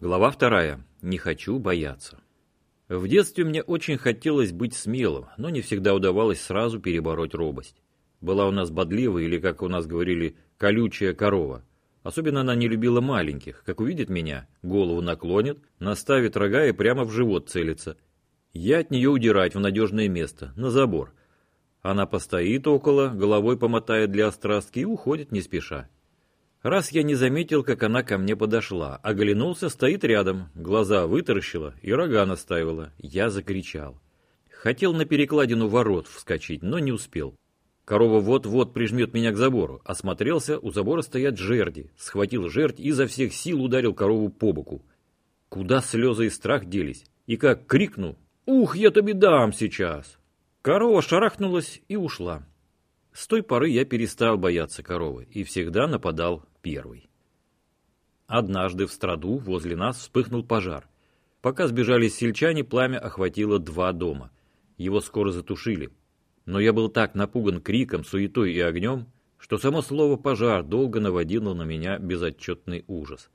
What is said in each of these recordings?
Глава вторая. Не хочу бояться. В детстве мне очень хотелось быть смелым, но не всегда удавалось сразу перебороть робость. Была у нас бодливая или, как у нас говорили, колючая корова. Особенно она не любила маленьких. Как увидит меня, голову наклонит, наставит рога и прямо в живот целится. Я от нее удирать в надежное место, на забор. Она постоит около, головой помотает для острастки и уходит не спеша. Раз я не заметил, как она ко мне подошла, оглянулся, стоит рядом, глаза вытаращила и рога наставила. Я закричал. Хотел на перекладину ворот вскочить, но не успел. Корова вот-вот прижмет меня к забору. Осмотрелся, у забора стоят жерди. Схватил жердь и изо всех сил ударил корову по боку. Куда слезы и страх делись? И как крикну «Ух, я тебе дам сейчас!» Корова шарахнулась и ушла. С той поры я перестал бояться коровы и всегда нападал первый. Однажды в страду возле нас вспыхнул пожар. Пока сбежались сельчане, пламя охватило два дома. Его скоро затушили. Но я был так напуган криком, суетой и огнем, что само слово «пожар» долго наводило на меня безотчетный ужас.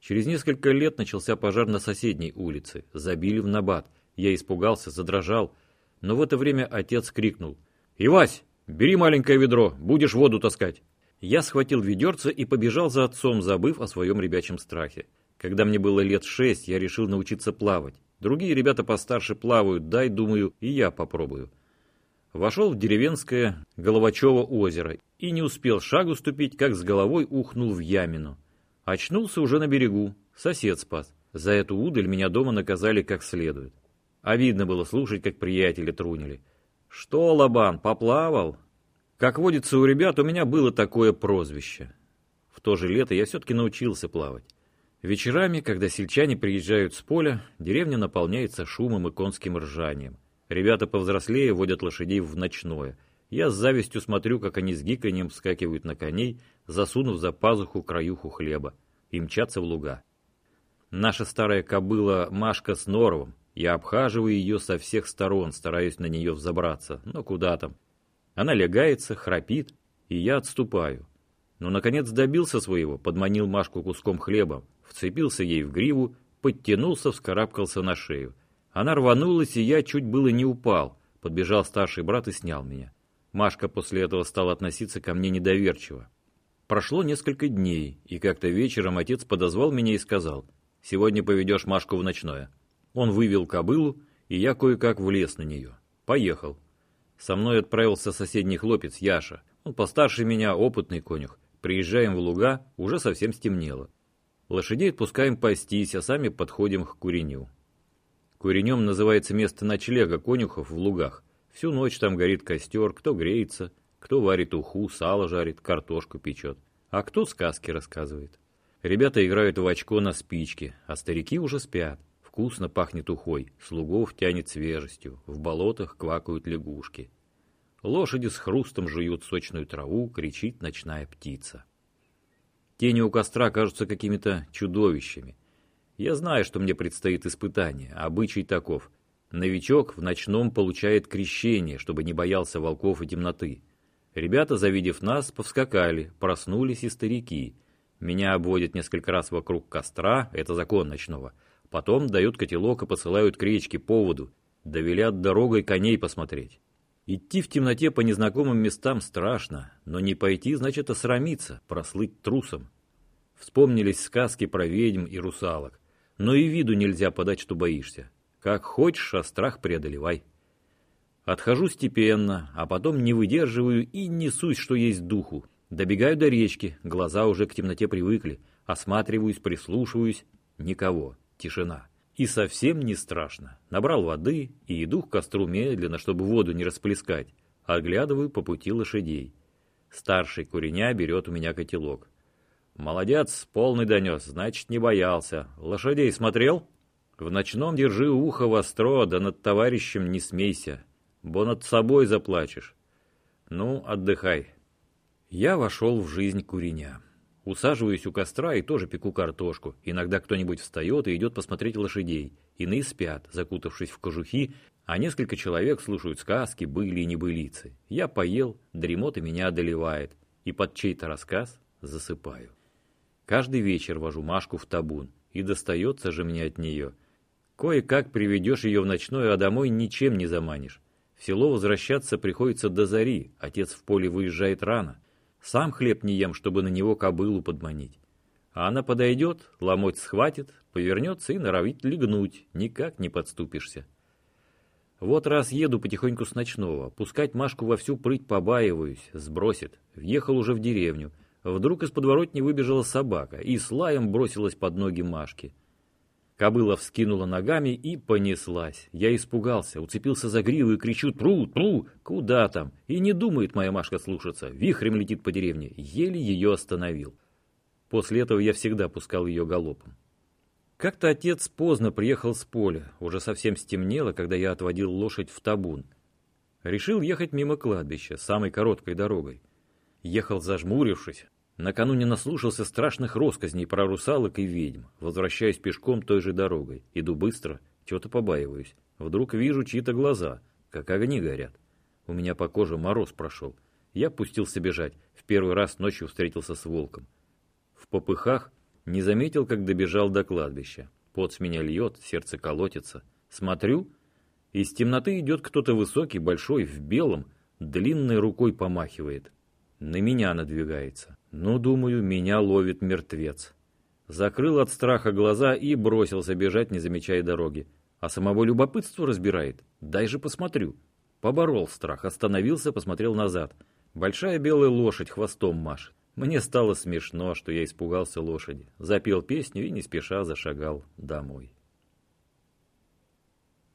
Через несколько лет начался пожар на соседней улице. Забили в набат. Я испугался, задрожал. Но в это время отец крикнул. «Ивась, «Бери маленькое ведро, будешь воду таскать». Я схватил ведерце и побежал за отцом, забыв о своем ребячем страхе. Когда мне было лет шесть, я решил научиться плавать. Другие ребята постарше плавают, дай, думаю, и я попробую. Вошел в деревенское Головачево озеро и не успел шагу ступить, как с головой ухнул в ямину. Очнулся уже на берегу, сосед спас. За эту удаль меня дома наказали как следует. А видно было слушать, как приятели трунили. «Что, Лобан, поплавал?» Как водится у ребят, у меня было такое прозвище. В то же лето я все-таки научился плавать. Вечерами, когда сельчане приезжают с поля, деревня наполняется шумом и конским ржанием. Ребята повзрослее водят лошадей в ночное. Я с завистью смотрю, как они с гиканьем вскакивают на коней, засунув за пазуху краюху хлеба, и мчатся в луга. Наша старая кобыла Машка с Норовым я обхаживаю ее со всех сторон, стараюсь на нее взобраться, но куда там. Она лягается, храпит, и я отступаю. Но, наконец, добился своего, подманил Машку куском хлеба, вцепился ей в гриву, подтянулся, вскарабкался на шею. Она рванулась, и я чуть было не упал. Подбежал старший брат и снял меня. Машка после этого стала относиться ко мне недоверчиво. Прошло несколько дней, и как-то вечером отец подозвал меня и сказал, «Сегодня поведешь Машку в ночное». Он вывел кобылу, и я кое-как влез на нее. Поехал. Со мной отправился соседний хлопец Яша. Он постарше меня, опытный конюх. Приезжаем в луга, уже совсем стемнело. Лошадей отпускаем пастись, а сами подходим к куреню. Куренем называется место ночлега конюхов в лугах. Всю ночь там горит костер, кто греется, кто варит уху, сало жарит, картошку печет, а кто сказки рассказывает. Ребята играют в очко на спичке, а старики уже спят. Вкусно пахнет ухой, слугов тянет свежестью, в болотах квакают лягушки. Лошади с хрустом жуют сочную траву, кричит ночная птица. Тени у костра кажутся какими-то чудовищами. Я знаю, что мне предстоит испытание, обычай таков. Новичок в ночном получает крещение, чтобы не боялся волков и темноты. Ребята, завидев нас, повскакали, проснулись и старики. Меня обводят несколько раз вокруг костра, это закон ночного – Потом дают котелок и посылают к речке по воду, довелят дорогой коней посмотреть. Идти в темноте по незнакомым местам страшно, но не пойти значит осрамиться, прослыть трусом. Вспомнились сказки про ведьм и русалок. Но и виду нельзя подать, что боишься. Как хочешь, а страх преодолевай. Отхожу степенно, а потом не выдерживаю и несусь, что есть духу. Добегаю до речки, глаза уже к темноте привыкли. Осматриваюсь, прислушиваюсь. Никого. Тишина. И совсем не страшно. Набрал воды и иду к костру медленно, чтобы воду не расплескать. Оглядываю по пути лошадей. Старший куреня берет у меня котелок. Молодец, полный донес, значит, не боялся. Лошадей смотрел? В ночном держи ухо востро, да над товарищем не смейся, бо над собой заплачешь. Ну, отдыхай. Я вошел в жизнь куреня. Усаживаюсь у костра и тоже пеку картошку. Иногда кто-нибудь встает и идет посмотреть лошадей. Иные спят, закутавшись в кожухи, а несколько человек слушают сказки, были и небылицы. Я поел, дремота меня одолевает, и под чей-то рассказ засыпаю. Каждый вечер вожу Машку в табун. И достается же мне от нее. Кое-как приведешь ее в ночное, а домой ничем не заманишь. В село возвращаться приходится до зари, отец в поле выезжает рано. Сам хлеб не ем, чтобы на него кобылу подманить. А она подойдет, ломоть схватит, повернется и норовит легнуть, никак не подступишься. Вот раз еду потихоньку с ночного, пускать Машку во всю прыть побаиваюсь, сбросит. Въехал уже в деревню. Вдруг из подворотни выбежала собака и с лаем бросилась под ноги Машки. Кобыла вскинула ногами и понеслась. Я испугался, уцепился за гриву и кричу «Тру! Тру! Куда там?» И не думает моя Машка слушаться. Вихрем летит по деревне. Еле ее остановил. После этого я всегда пускал ее галопом. Как-то отец поздно приехал с поля. Уже совсем стемнело, когда я отводил лошадь в табун. Решил ехать мимо кладбища, самой короткой дорогой. Ехал зажмурившись, Накануне наслушался страшных росказней про русалок и ведьм. Возвращаюсь пешком той же дорогой. Иду быстро, чего-то побаиваюсь. Вдруг вижу чьи-то глаза, как огни горят. У меня по коже мороз прошел. Я пустился бежать. В первый раз ночью встретился с волком. В попыхах не заметил, как добежал до кладбища. Пот с меня льет, сердце колотится. Смотрю, из темноты идет кто-то высокий, большой, в белом, длинной рукой помахивает. На меня надвигается. Ну, думаю, меня ловит мертвец. Закрыл от страха глаза и бросился бежать, не замечая дороги. А самого любопытства разбирает. Дай же посмотрю. Поборол страх, остановился, посмотрел назад. Большая белая лошадь хвостом машет. Мне стало смешно, что я испугался лошади. Запел песню и не спеша зашагал домой.